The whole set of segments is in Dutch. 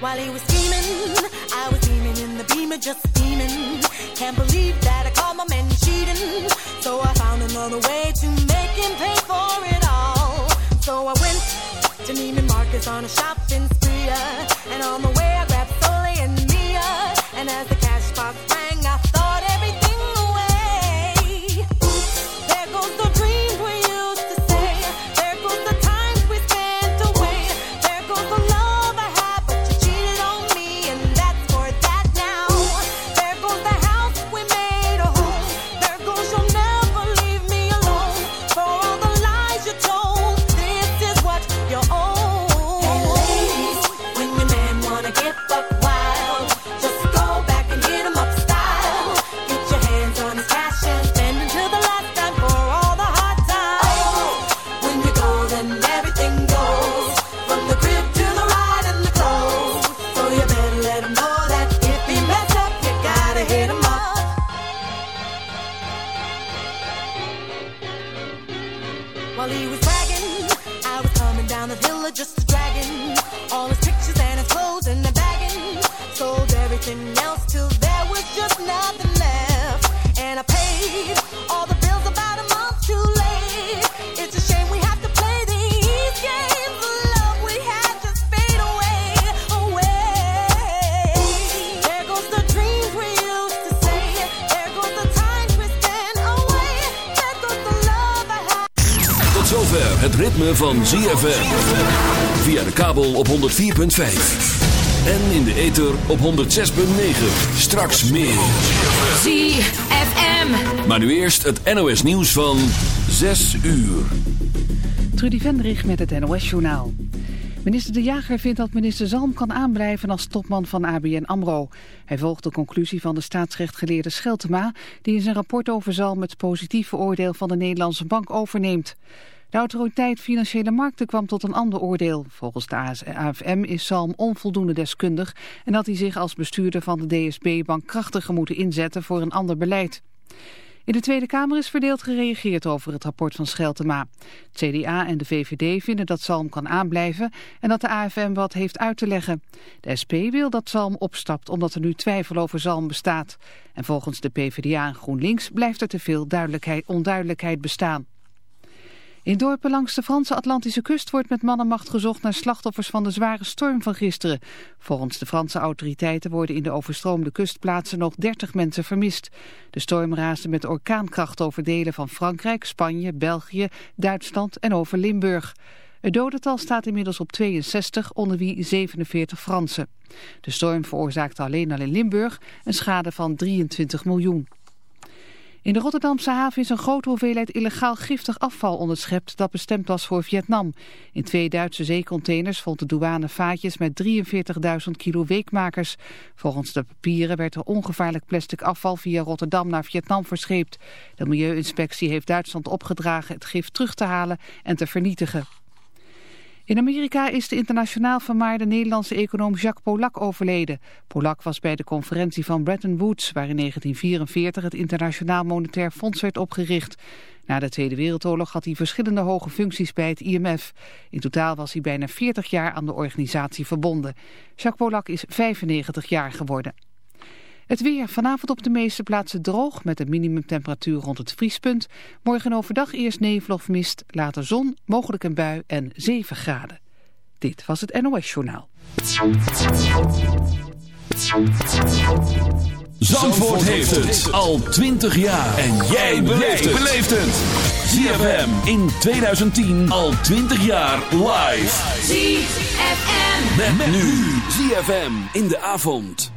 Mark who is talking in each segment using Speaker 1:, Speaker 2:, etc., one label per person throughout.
Speaker 1: While he was scheming, I was beaming in the beamer, just steaming. Can't believe that I caught my man cheating. So I found another way to make him pay for it all. So I went to Neiman Marcus on a shopping spree. uh, And on the way
Speaker 2: op 106.9. Straks meer.
Speaker 3: ZFM.
Speaker 2: Maar nu eerst het NOS nieuws van 6 uur.
Speaker 4: Trudy Vendrich met het NOS-journaal. Minister De Jager vindt dat minister Zalm kan aanblijven als topman van ABN AMRO. Hij volgt de conclusie van de staatsrechtgeleerde Scheltema... die in zijn rapport over Zalm het positieve oordeel van de Nederlandse bank overneemt. De autoriteit Financiële Markten kwam tot een ander oordeel. Volgens de AFM is Zalm onvoldoende deskundig... en dat hij zich als bestuurder van de DSB-bank krachtiger moeten inzetten voor een ander beleid. In de Tweede Kamer is verdeeld gereageerd over het rapport van Scheltema. CDA en de VVD vinden dat Zalm kan aanblijven en dat de AFM wat heeft uit te leggen. De SP wil dat Zalm opstapt omdat er nu twijfel over Zalm bestaat. En volgens de PvdA en GroenLinks blijft er te veel duidelijkheid, onduidelijkheid bestaan. In dorpen langs de Franse Atlantische kust wordt met mannenmacht gezocht naar slachtoffers van de zware storm van gisteren. Volgens de Franse autoriteiten worden in de overstroomde kustplaatsen nog 30 mensen vermist. De storm raasde met orkaankracht over delen van Frankrijk, Spanje, België, Duitsland en over Limburg. Het dodental staat inmiddels op 62, onder wie 47 Fransen. De storm veroorzaakte alleen al in Limburg een schade van 23 miljoen. In de Rotterdamse haven is een grote hoeveelheid illegaal giftig afval onderschept dat bestemd was voor Vietnam. In twee Duitse zeecontainers vond de douane vaatjes met 43.000 kilo weekmakers. Volgens de papieren werd er ongevaarlijk plastic afval via Rotterdam naar Vietnam verscheept. De Milieuinspectie heeft Duitsland opgedragen het gif terug te halen en te vernietigen. In Amerika is de internationaal vermaarde Nederlandse econoom Jacques Polak overleden. Polak was bij de conferentie van Bretton Woods, waar in 1944 het Internationaal Monetair Fonds werd opgericht. Na de Tweede Wereldoorlog had hij verschillende hoge functies bij het IMF. In totaal was hij bijna 40 jaar aan de organisatie verbonden. Jacques Polak is 95 jaar geworden. Het weer vanavond op de meeste plaatsen droog met een minimumtemperatuur rond het vriespunt. Morgen overdag eerst nevel of mist, later zon, mogelijk een bui en 7 graden. Dit was het NOS Journaal.
Speaker 2: Zandvoort heeft het al 20 jaar. En jij beleeft het. ZFM in 2010 al 20 jaar live.
Speaker 3: ZFM.
Speaker 2: Met, nu. ZFM in de avond.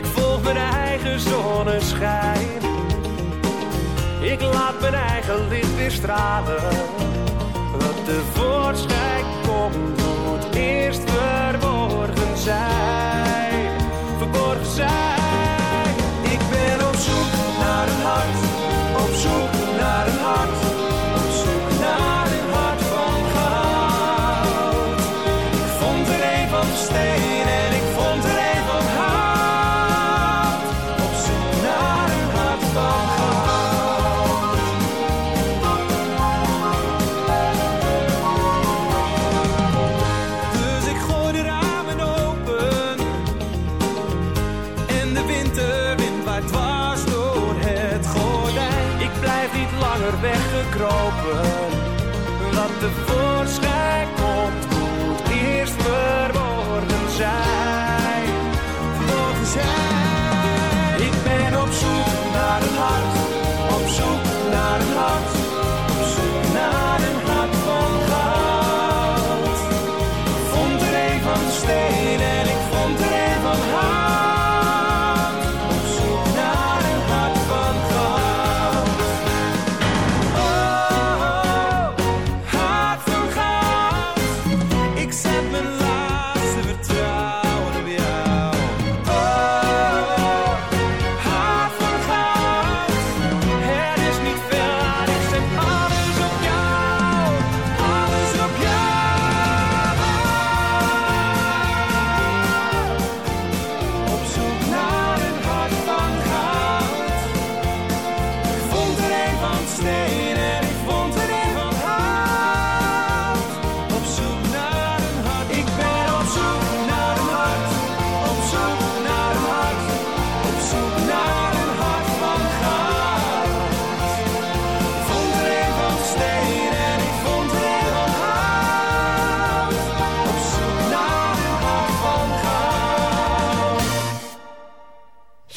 Speaker 5: Ik volg mijn eigen zonneschijn. Ik laat mijn eigen licht weer stralen. Wat de voorschijn komt, moet eerst verborgen zijn. Verborgen zijn. weggekropen. Wat Wat tevoorschijn.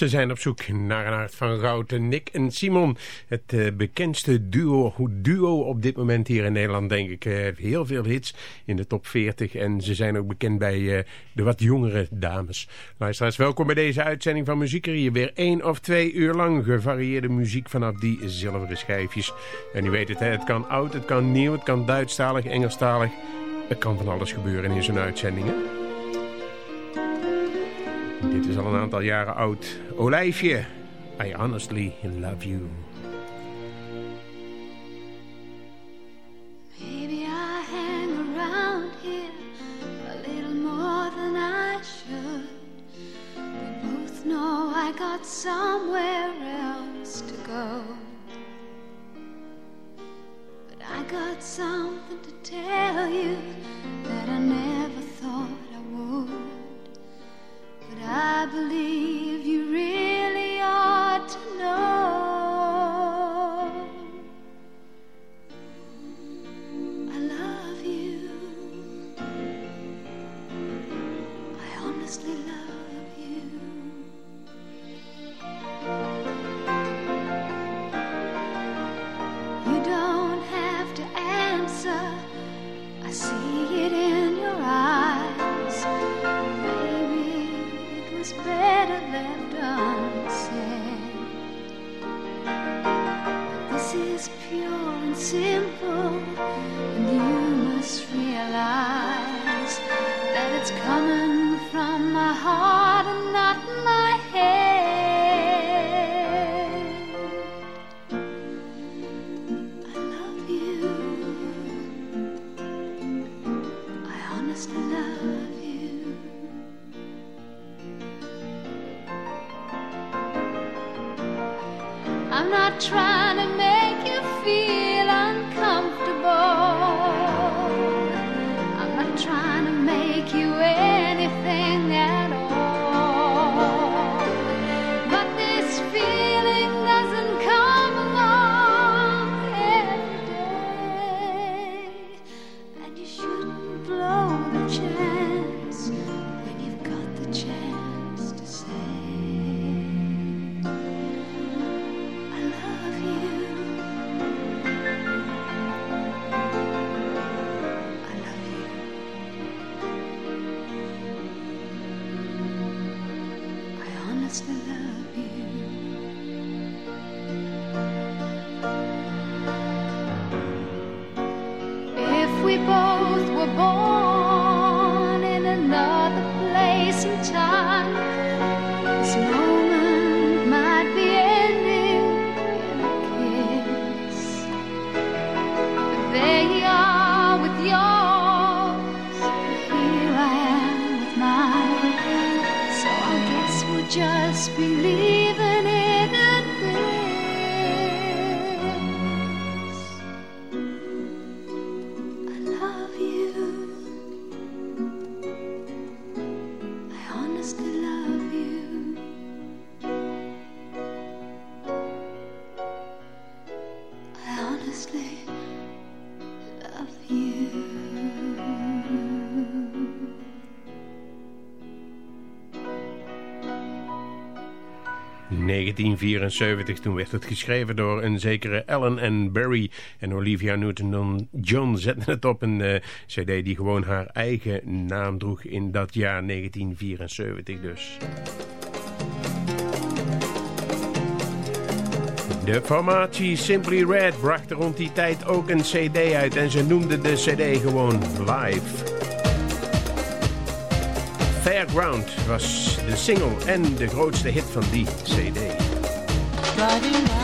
Speaker 6: Ze zijn op zoek naar een hart van goud. Nick en Simon, het eh, bekendste duo, duo op dit moment hier in Nederland, denk ik. Eh, heeft heel veel hits in de top 40. En ze zijn ook bekend bij eh, de wat jongere dames. Luisteraars, welkom bij deze uitzending van Muziek. Hier weer één of twee uur lang gevarieerde muziek vanaf die zilveren schijfjes. En u weet het, hè? het kan oud, het kan nieuw, het kan Duitsstalig, Engelstalig. Het kan van alles gebeuren in zo'n uitzending. Het is al een aantal jaren oud. Olijfje, I honestly love you.
Speaker 7: Maybe I hang around here a little more than I should. We both know I got somewhere else to go. But I got something to tell you. I believe.
Speaker 8: 1974. Toen werd het geschreven door een zekere Ellen and Barry. En Olivia Newton-John zette het op een uh, cd die gewoon haar eigen naam droeg in dat jaar 1974 dus. De formatie Simply Red bracht rond die tijd ook een cd uit en ze noemden de cd gewoon Live. Fairground was de single en de grootste hit van die cd.
Speaker 9: Riding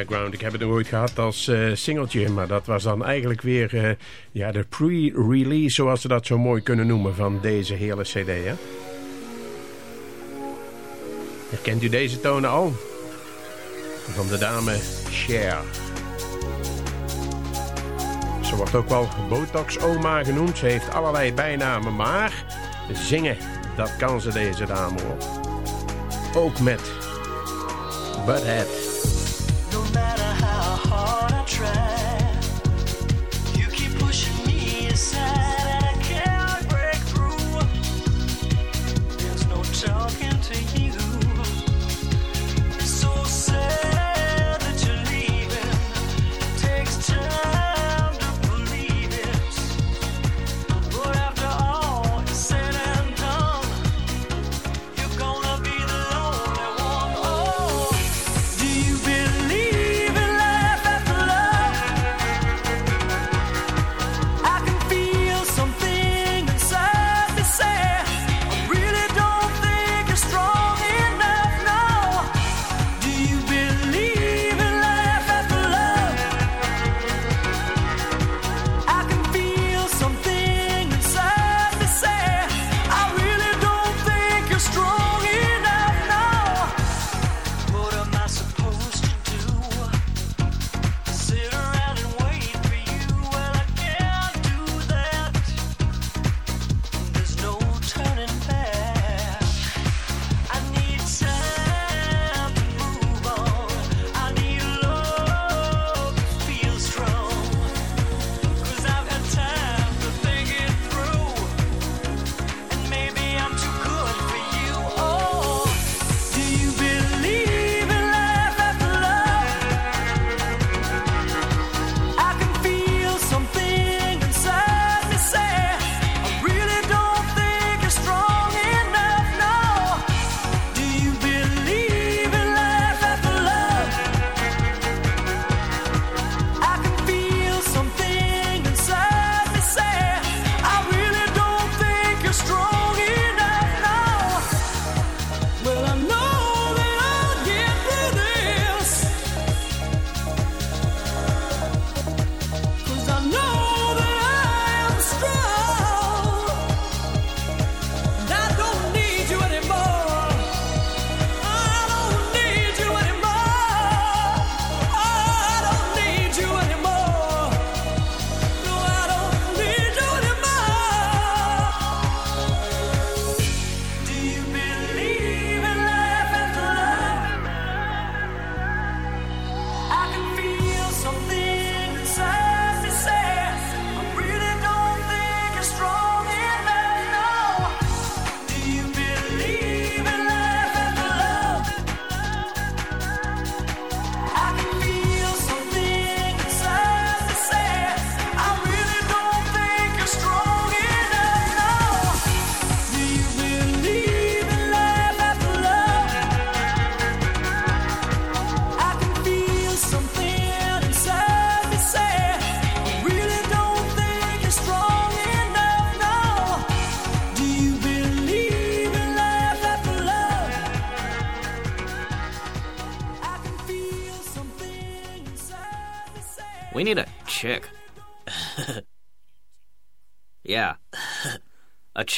Speaker 9: Ik heb het ooit gehad als uh, singeltje, maar dat was dan eigenlijk weer uh, ja, de pre-release, zoals ze dat zo mooi kunnen noemen, van deze hele cd. Hè? Herkent u deze tonen al? Van de dame Cher. Ze wordt ook wel Botox-oma genoemd. Ze heeft allerlei bijnamen, maar zingen, dat kan ze deze dame op. Ook met Butthead.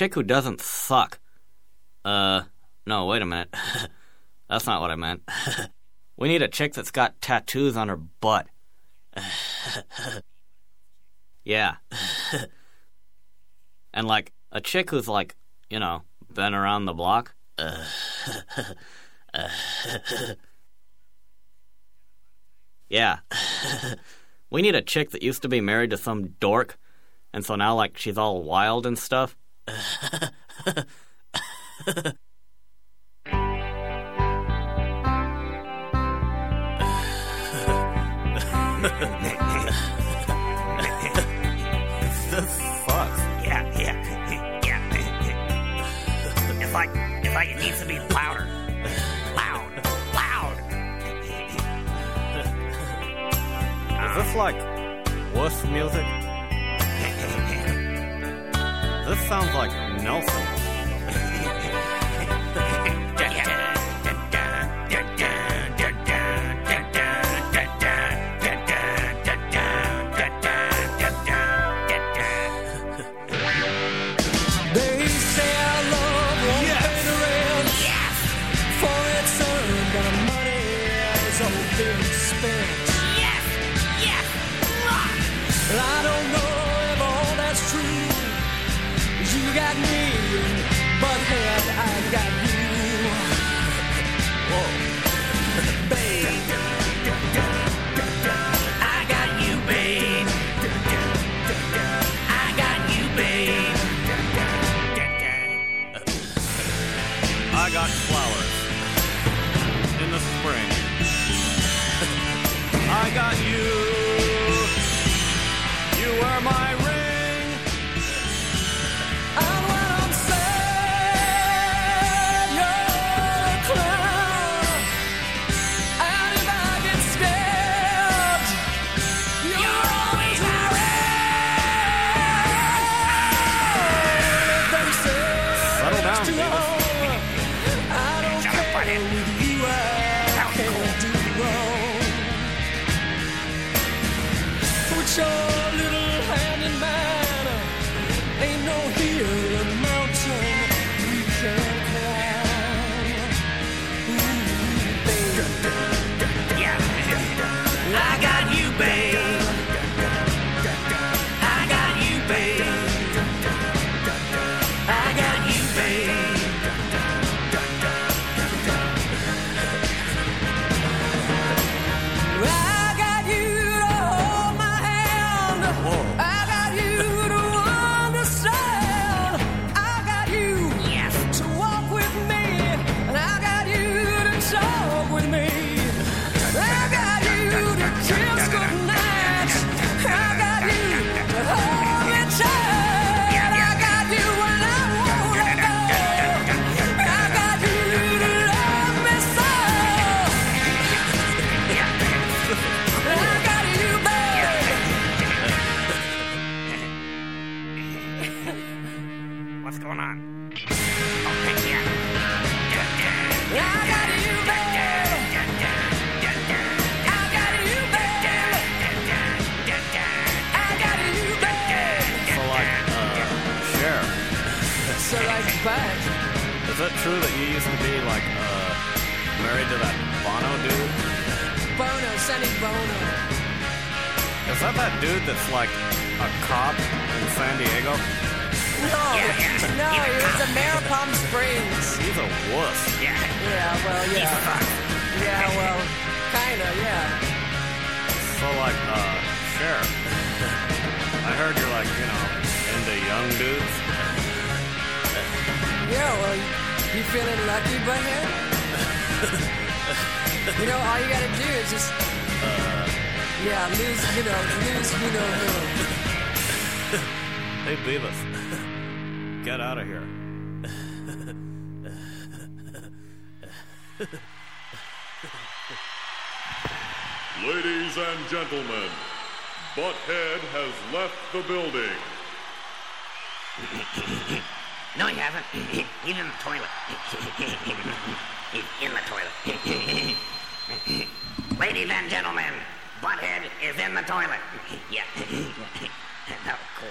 Speaker 10: Chick who doesn't suck. Uh, no, wait a minute. that's not what I meant. we need a chick that's got tattoos on her butt. yeah. and like a chick who's like, you know, been around the block. yeah. We need a chick that used to be married to some dork, and so now, like, she's all wild and stuff.
Speaker 11: It's like it's like it needs to be louder. Loud. Loud.
Speaker 10: Is this like worse music? This sounds like Nelson. Is that that dude that's like a cop in San Diego?
Speaker 9: No, no, he was a mayor of Palm Springs.
Speaker 10: He's a wuss.
Speaker 11: Yeah.
Speaker 9: Yeah, well, yeah. Yeah, well, kinda, yeah.
Speaker 10: So like, uh, Cher, I heard you're like, you know, into young dudes.
Speaker 9: Yeah, well, you feeling lucky, butthead? you know, all you gotta do is just, yeah, lose, you know, lose, you know who.
Speaker 10: Hey, Beavis, get out of here.
Speaker 12: Ladies and gentlemen, Butthead has left the building.
Speaker 11: No, he hasn't. He's in the toilet. He's in the toilet. Ladies and gentlemen, Butthead is in the toilet. Yeah. Cool.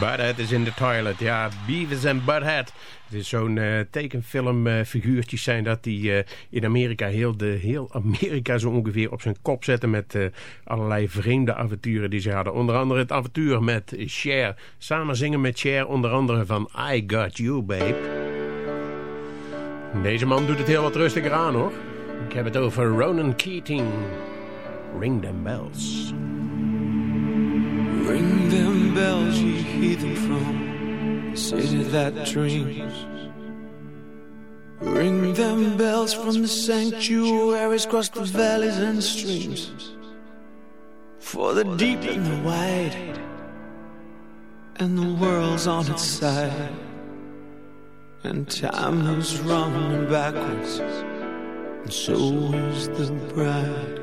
Speaker 6: Butthead is in the toilet. Ja, Beavis en Butthead. Het is zo'n eh, tekenfilmfiguurtjes zijn dat die eh, in Amerika heel, de, heel Amerika zo ongeveer op zijn kop zetten met eh, allerlei vreemde avonturen die ze hadden. Onder andere het avontuur met Cher. Samen zingen met Cher onder andere van I Got You Babe. Deze man doet het heel wat rustiger aan hoor. Ik heb het over Ronan Keating. Ring them bells.
Speaker 9: Ring them bells, ye heathen from the city that dreams. Ring them bells from the sanctuaries across the valleys and streams. For the deep and the wide, and the world's on its side. And time moves running backwards, and so is the bride.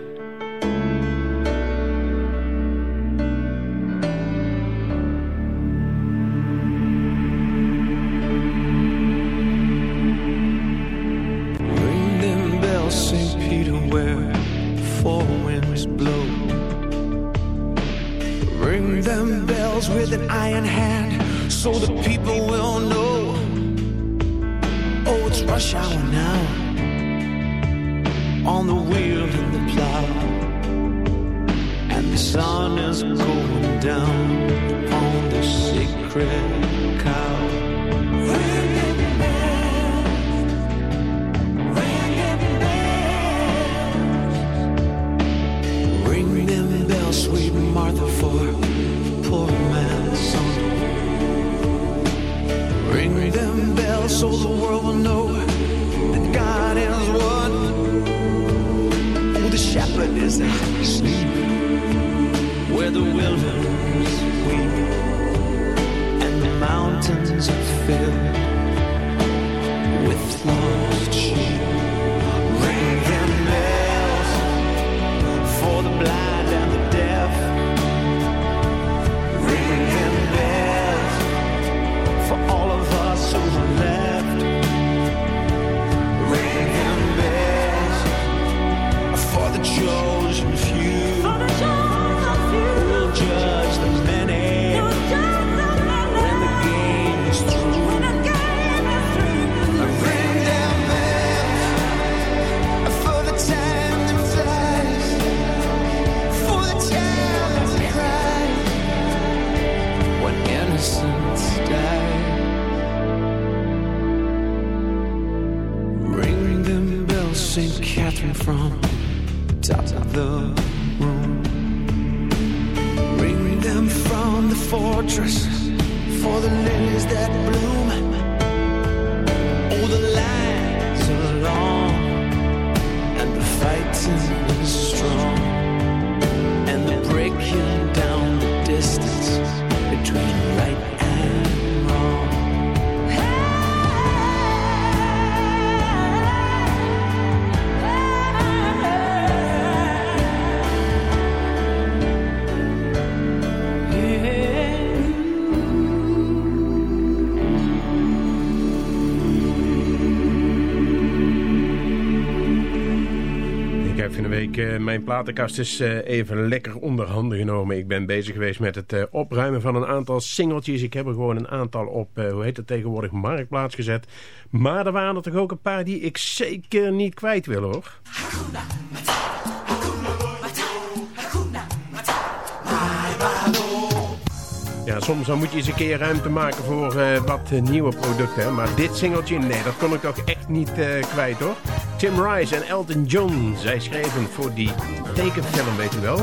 Speaker 9: St.
Speaker 6: Catherine from the top of the room. Bring them from the fortress for the lilies that bloom. Oh, the lines are long and the fighting is
Speaker 9: mijn platenkast is eh, even lekker onder handen genomen. Ik ben bezig geweest met het eh, opruimen van een aantal singeltjes. Ik heb er gewoon een aantal op, eh, hoe heet dat tegenwoordig, marktplaats gezet. Maar er waren er toch ook een paar die ik zeker niet kwijt wil hoor. Ja, soms dan moet je eens een keer ruimte maken voor eh, wat eh, nieuwe producten. Maar dit singeltje, nee, dat kon ik toch echt niet eh, kwijt, hoor. Tim Rice en Elton John, zij schreven voor die tekenfilm, weet u wel.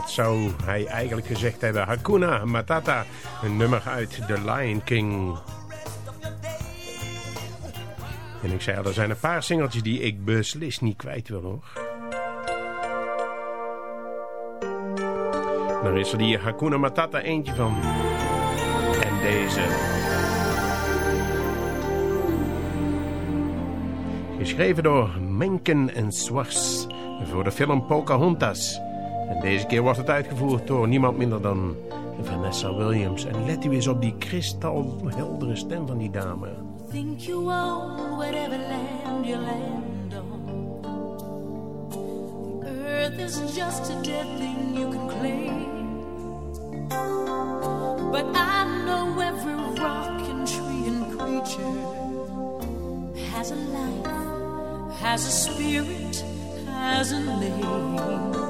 Speaker 6: Dat zou hij eigenlijk gezegd hebben. Hakuna Matata, een nummer uit The Lion King. En ik zei al, er zijn een paar singeltjes die ik beslist niet kwijt wil hoor. Dan is er die Hakuna Matata eentje van. En deze. Geschreven door Menken en Swars voor de film Pocahontas. En deze keer wordt het uitgevoerd door niemand minder dan Vanessa Williams. En let u eens op die kristalheldere stem van die dame.
Speaker 8: Think you own whatever land you land on. The earth is just a dead thing you can claim. But I know every rock and tree and creature has a life, has a spirit, has a name.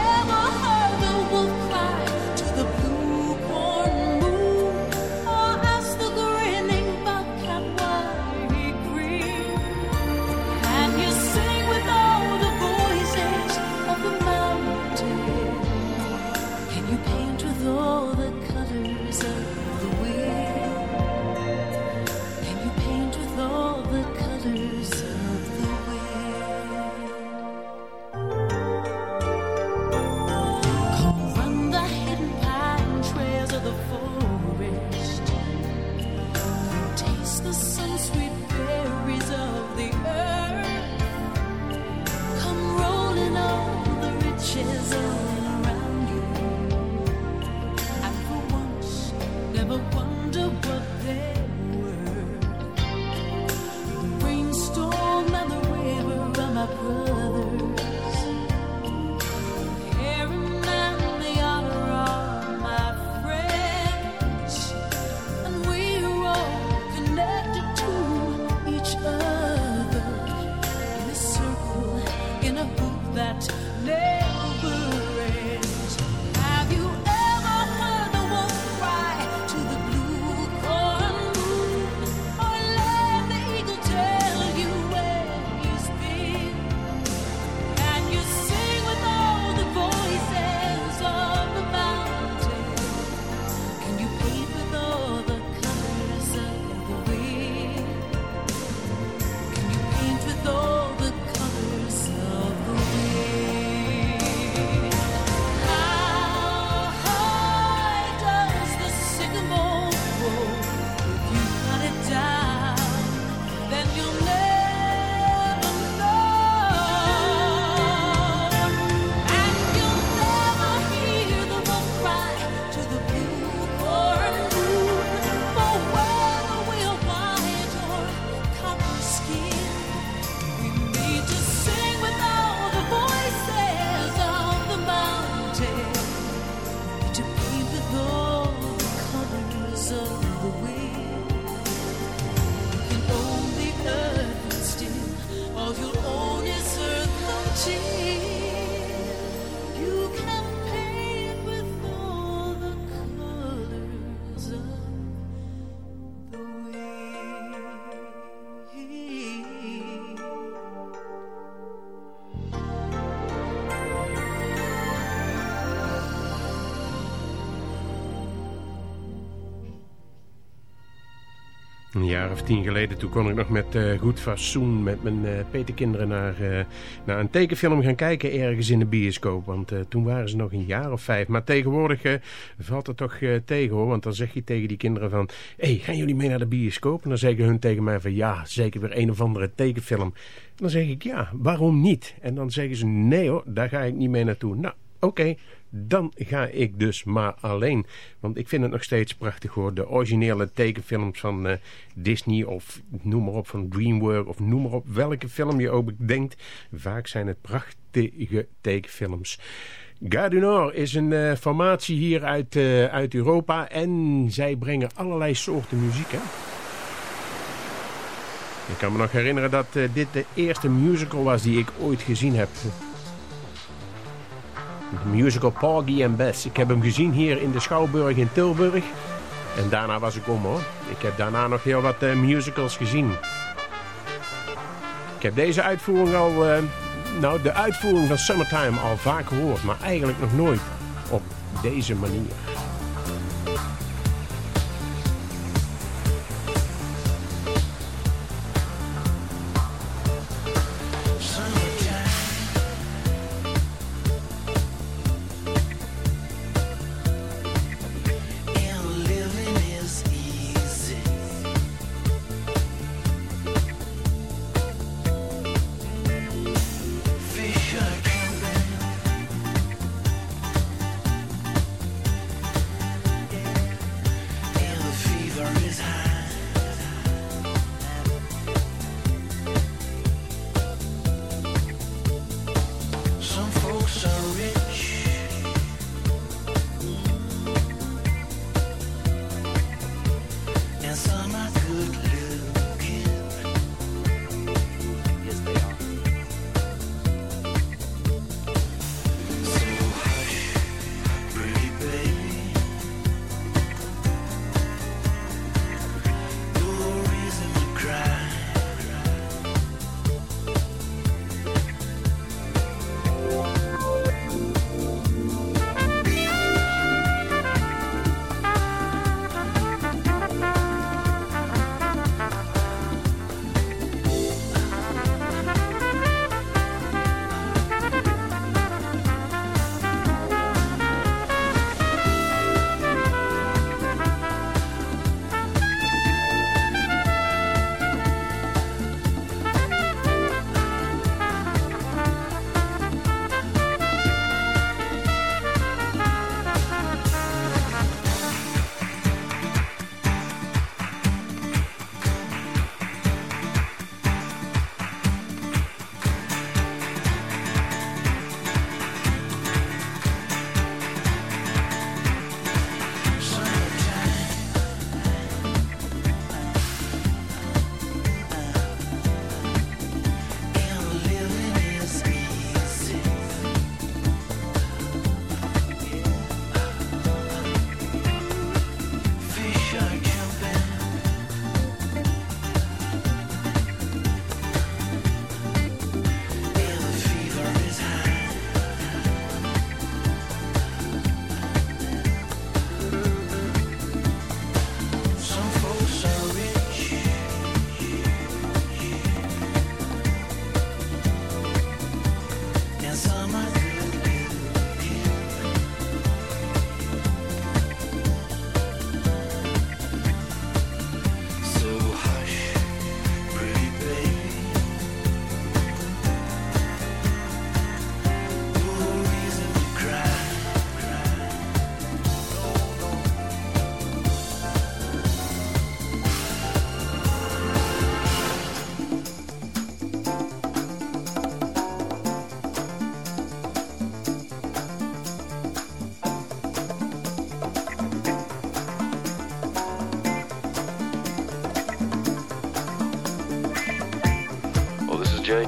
Speaker 6: Een jaar of tien geleden, toen kon ik nog met eh, goed fatsoen met mijn eh petekinderen naar, eh, naar een tekenfilm gaan kijken ergens in de bioscoop. Want toen waren ze nog een jaar of vijf. Maar tegenwoordig valt het toch tegen hoor. Want dan zeg je tegen die kinderen van, hé, hey, gaan jullie mee naar de bioscoop? En dan zeggen hun tegen mij van, ja, zeker weer een of andere tekenfilm. En dan zeg ik, ja, waarom niet? En dan zeggen ze, nee hoor, daar ga ik niet mee naartoe. Nou, oké, dan ga ik dus maar alleen. Want ik vind het nog steeds prachtig hoor. De originele tekenfilms van eh, Disney of noem maar op van DreamWorks of noem maar op welke film je ook denkt. Vaak zijn het prachtige tekenfilms.
Speaker 9: Gare is een uh, formatie hier uit, uh, uit Europa en zij brengen allerlei soorten muziek. Hè? Ik kan me nog herinneren dat dit de eerste musical was die ik ooit gezien heb. De musical Porgy and Bess. Ik heb hem gezien hier in de Schouwburg in Tilburg. En daarna was ik om hoor. Ik heb daarna nog heel wat musicals gezien. Ik heb deze uitvoering al nou, de uitvoering van Summertime al vaak gehoord, maar eigenlijk nog nooit op deze manier.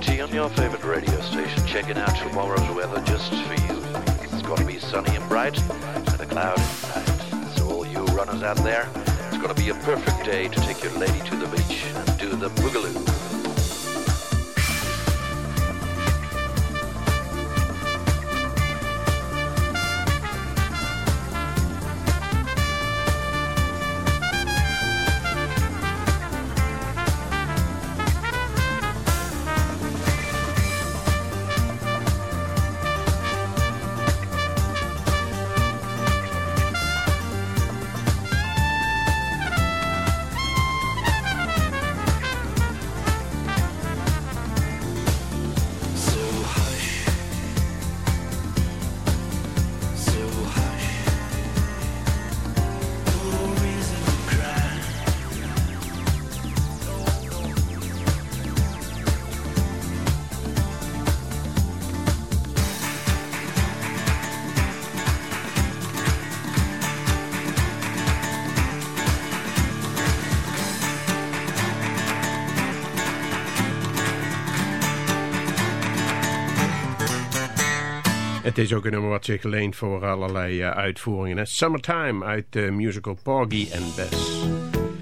Speaker 13: JT on your favorite radio station, checking out tomorrow's weather just for you. It's going to be sunny and bright, and a cloud in sight. So all you runners out there, it's going to be a perfect day to take your lady to the beach and do the boogaloo.
Speaker 6: Het is ook een nummer wat zich leent voor allerlei eh, uitvoeringen. Hè? Summertime uit de musical Porgy and Bess.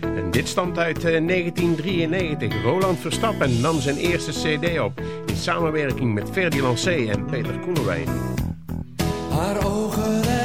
Speaker 6: En dit stamt uit eh, 1993. Roland Verstappen nam zijn eerste cd op... in samenwerking met Ferdi Lancé en Peter Koelewijn.
Speaker 5: Haar ogen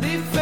Speaker 6: different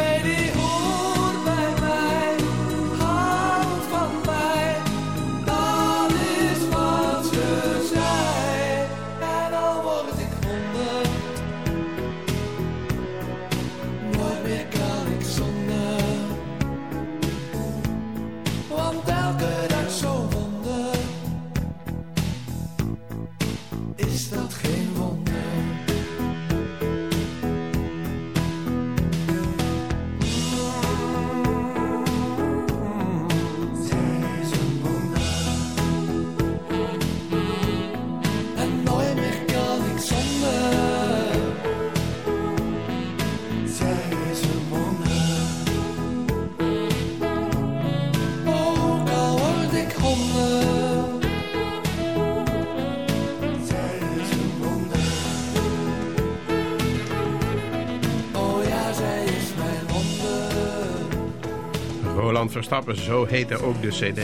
Speaker 6: Verstappen, zo heette ook de cd.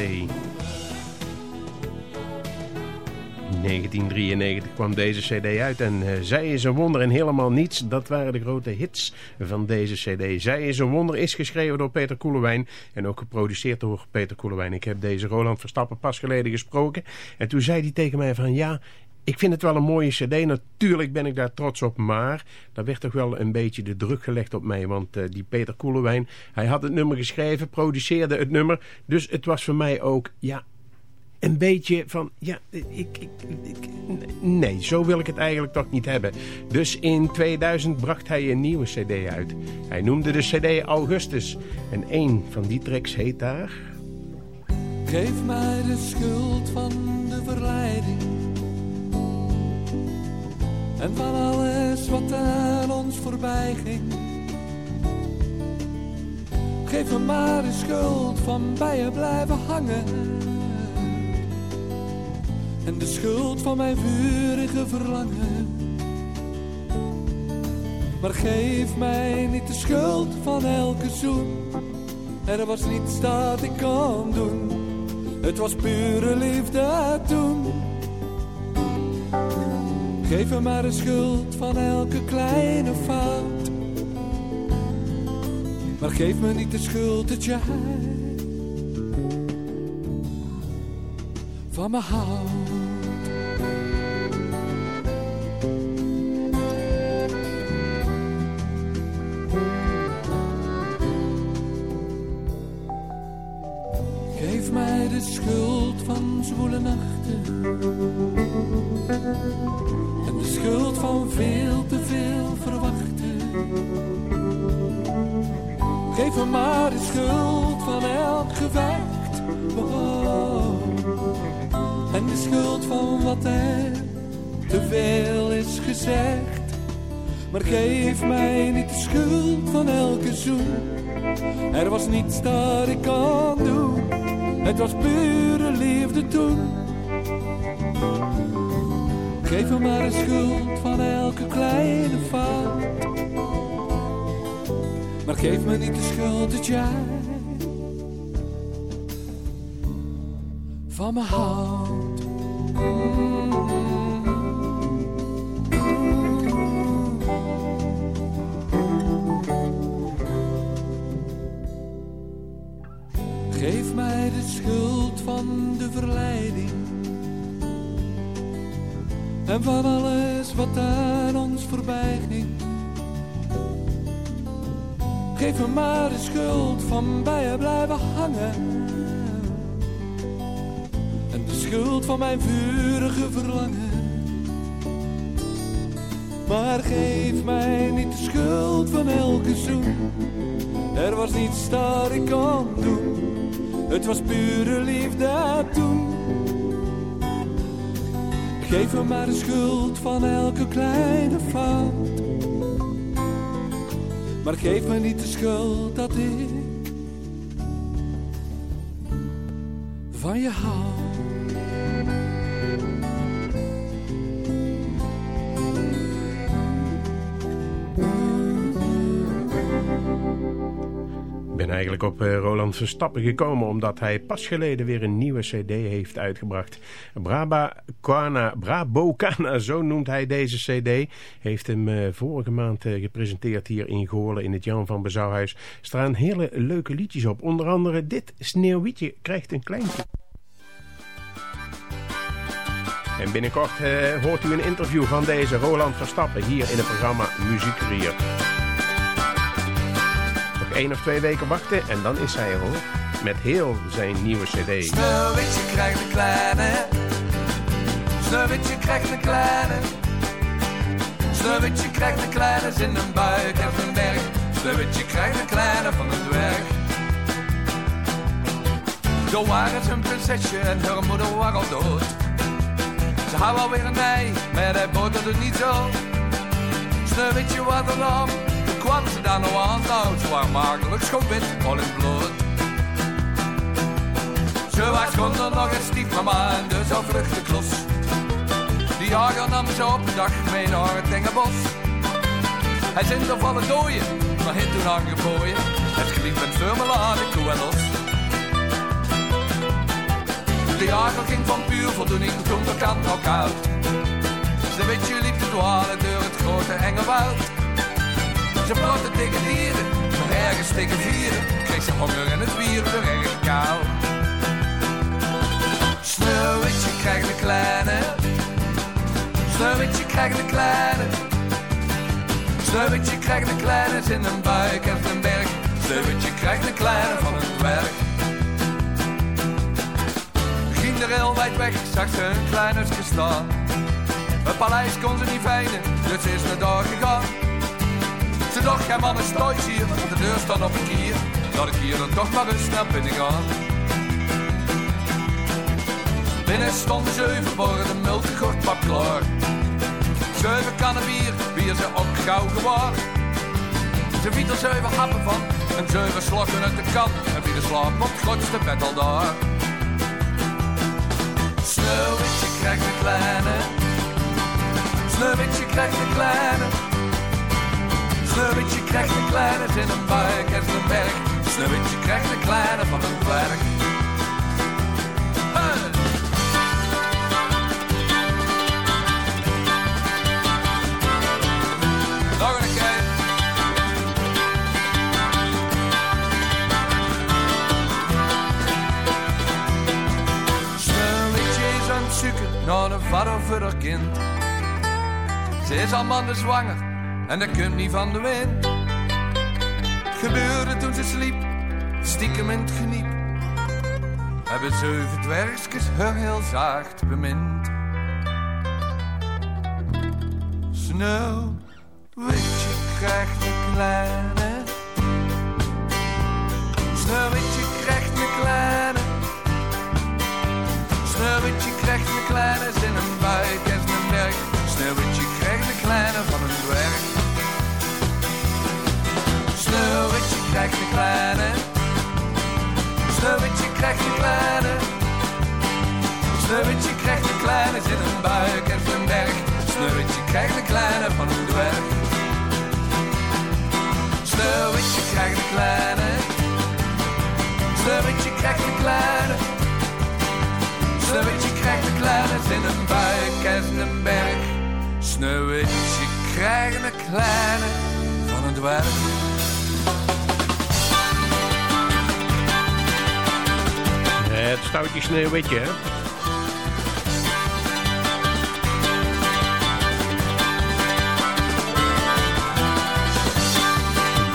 Speaker 6: 1993 kwam deze cd uit en eh, Zij is een wonder en helemaal niets. Dat waren de grote hits van deze cd. Zij is een wonder is geschreven door Peter Koelewijn en ook geproduceerd door Peter Koelewijn. Ik heb deze Roland Verstappen pas geleden gesproken en toen zei hij tegen mij van ja, ik vind het wel een mooie cd. Natuurlijk ben ik daar trots op. Maar daar werd toch wel een beetje de druk gelegd op mij. Want uh, die Peter Koelewijn, hij had het nummer geschreven, produceerde het nummer. Dus het was voor mij ook, ja, een beetje van, ja, ik, ik, ik, nee, zo wil ik het eigenlijk toch niet hebben. Dus in 2000 bracht hij een nieuwe cd uit. Hij noemde de cd Augustus. En een van die tracks heet daar...
Speaker 5: Geef mij de schuld van En van alles wat aan ons voorbij ging. Geef me maar de schuld van bij je blijven hangen en de schuld van mijn vurige verlangen. Maar geef mij niet de schuld van elke zoen. Er was niets dat ik kon doen, het was pure liefde toen. Geef me maar de schuld van elke kleine fout. Maar geef me niet de schuld dat jij van me houdt. Geef mij niet de schuld van elke zoen. Er was niets dat ik kan doen het was pure liefde toen. Geef me maar de schuld van elke kleine fout. Maar geef me niet de schuld dat jij van me houdt. En van alles wat aan ons voorbij ging. Geef me maar de schuld van bij je blijven hangen. En de schuld van mijn vurige verlangen. Maar geef mij niet de schuld van elke zoen. Er was niets dat ik kon doen. Het was pure liefde toen. Geef me maar de schuld van elke kleine fout. Maar geef me niet de schuld dat ik van je hou.
Speaker 6: Eigenlijk op eh, Roland Verstappen gekomen... omdat hij pas geleden weer een nieuwe cd heeft uitgebracht. Braba Kana, Brabo Kana, zo noemt hij deze cd. Heeft hem eh, vorige maand eh, gepresenteerd hier in Goorlen in het Jan van Bezouwhuis. Er staan hele leuke liedjes op. Onder andere dit Sneeuwwitje krijgt een kleintje. En binnenkort hoort u een interview van deze Roland Verstappen hier in het programma Muziekcarrière één of twee weken wachten en dan is hij er hoor. Met heel zijn nieuwe cd.
Speaker 5: Sneeuwwitje krijgt een kleine. Sneeuwwitje krijgt een kleine. Sneeuwwitje krijgt een kleine in een buik en een berg. Sneeuwwitje krijgt een kleine van een dwerg. Zo waren ze een prinsesje en haar moeder was al dood. Ze had alweer een ei, maar hij boterde niet zo. Sneeuwwitje wat er dan kwam ze dan nog aan, nou, ze waren makkelijk schoon wit, al in bloed. Ze was er nog een stiefmama en dus al vluchtte klos. Die jager nam ze op de dag mee naar het enge bos. Hij zit er vallen dooien, maar heeft toen aangeboeien. Het geliefd met vermelade, koe en los. De jager ging van puur voldoening toen de kant al koud. Ze weet je liep te dwalen door het grote enge woud. Ze brood dikke dieren, maar ergens tegen vieren kreeg ze honger en het bier weer erg koud. Sneeuwwitje krijgt een kleine, krijgt de kleine. Sneeuwwitje krijgt de kleine in een buik en een berg. Sneeuwwitje krijgt de kleine van het werk. Ging er heel wijd weg, zag ze een klein. Het paleis kon ze niet veilen, dus is naar daar gegaan. Ze dacht, ja man is thuis hier, de deur staat op een kier. Dat ik hier dan toch maar eens naar binnen ga. Binnen stonden zeven borden multigort pap klaar. Zeven kannen bier, bier ze ook gauw gewaar. Ze viet er zeven happen van, en zeven slokken uit de kan. En wie de slaap op grootste bed al daar. Sneeuwwitje krijgt een kleine. Sneeuwwitje krijgt een kleine. Sneeuwwitje krijgt een kleine in een buik en een berg. Sneeuwwitje krijgt een kleine van een. Hey! Nog een keer. Sneeuwwitje is aan het zoeken naar een vader voor haar kind. Ze is al maanden zwanger en dat komt niet van de wind. Gebeurde toen ze sliep, stiekem in het geniep. Hebben zeven dwergjes haar heel zacht bemind. Sneeuwwitje krijgt een kleine. Sneeuwwitje krijgt een kleine. Sneeuwwitje krijgt een kleine in een buik en een berg. Sneeuwwitje kleine van een dwerg. Sneeuwwitje krijgt een kleine. Sneeuwwitje krijgt een kleine. Sneeuwwitje krijgt een kleine in een buik en een berg. Sneeuwwitje krijgt een kleine van een dwerg. Sneeuwwitje krijgt een kleine. Sneeuwwitje krijgt een kleine. Sneeuwwitje krijgt een kleine in een buik en een berg. Sneeuwwitje krijgt een kleine van een dwerg.
Speaker 6: Het stoutje sneeuwwitje, hè?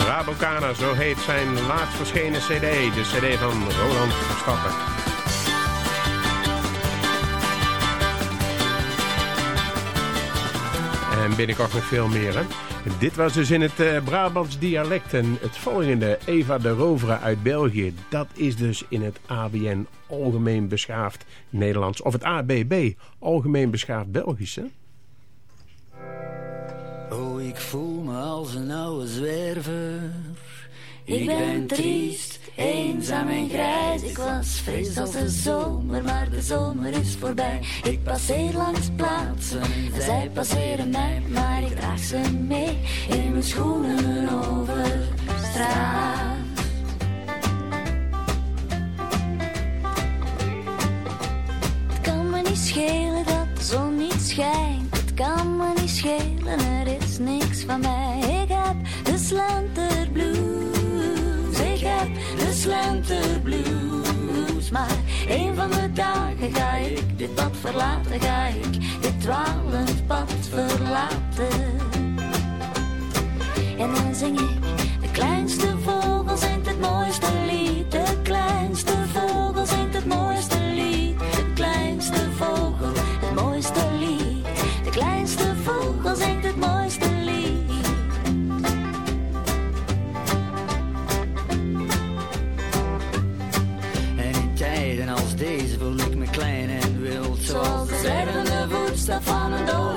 Speaker 6: Rabocana, zo heet zijn laatst verschenen cd. De cd van Roland Verstappen. En binnenkort nog veel meer, hè? Dit was dus in het eh, Brabants dialect. En het volgende, Eva de Rovere uit België. Dat is dus in het ABN Algemeen Beschaafd Nederlands. Of het ABB, Algemeen Beschaafd Belgisch, hè?
Speaker 14: Oh, ik voel me als een oude zwerver. Ik ben triest, eenzaam en grijs. Ik was fris als de zomer, maar de zomer is voorbij. Ik passeer langs plaatsen en zij passeren mij. Maar ik draag ze mee in mijn schoenen over straat. Het kan me niet schelen dat de zon niet schijnt. Het kan me niet schelen, er is niks van mij. Ik heb de slenterblues. Slenterblues. Maar een van de dagen ga ik dit pad verlaten. Ga ik dit dwalend pad verlaten. En dan zing ik de kleinste vogel zingt het mooiste lied. De kleinste vogel zingt het mooiste lied. De kleinste vogel, het mooiste lied. De kleinste vogel zingt het mooiste lied. Van een dolend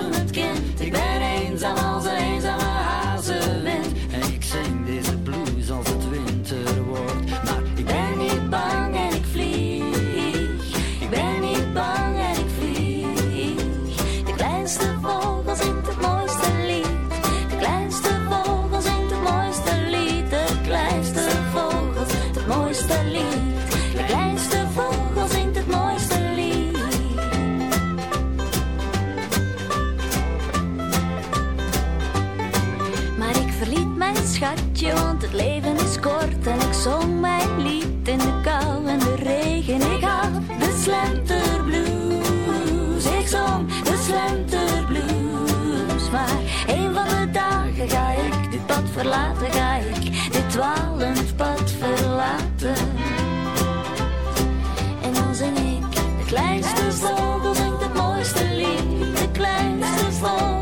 Speaker 14: want het leven is kort en ik zong mijn lied in de kou en de regen. Ik had de slenterblues. ik zong de slenterblues. Maar een van de dagen ga ik dit pad verlaten, ga ik dit dwalend pad verlaten. En dan zing ik de kleinste vogel, zingt het mooiste lied, de kleinste vogel.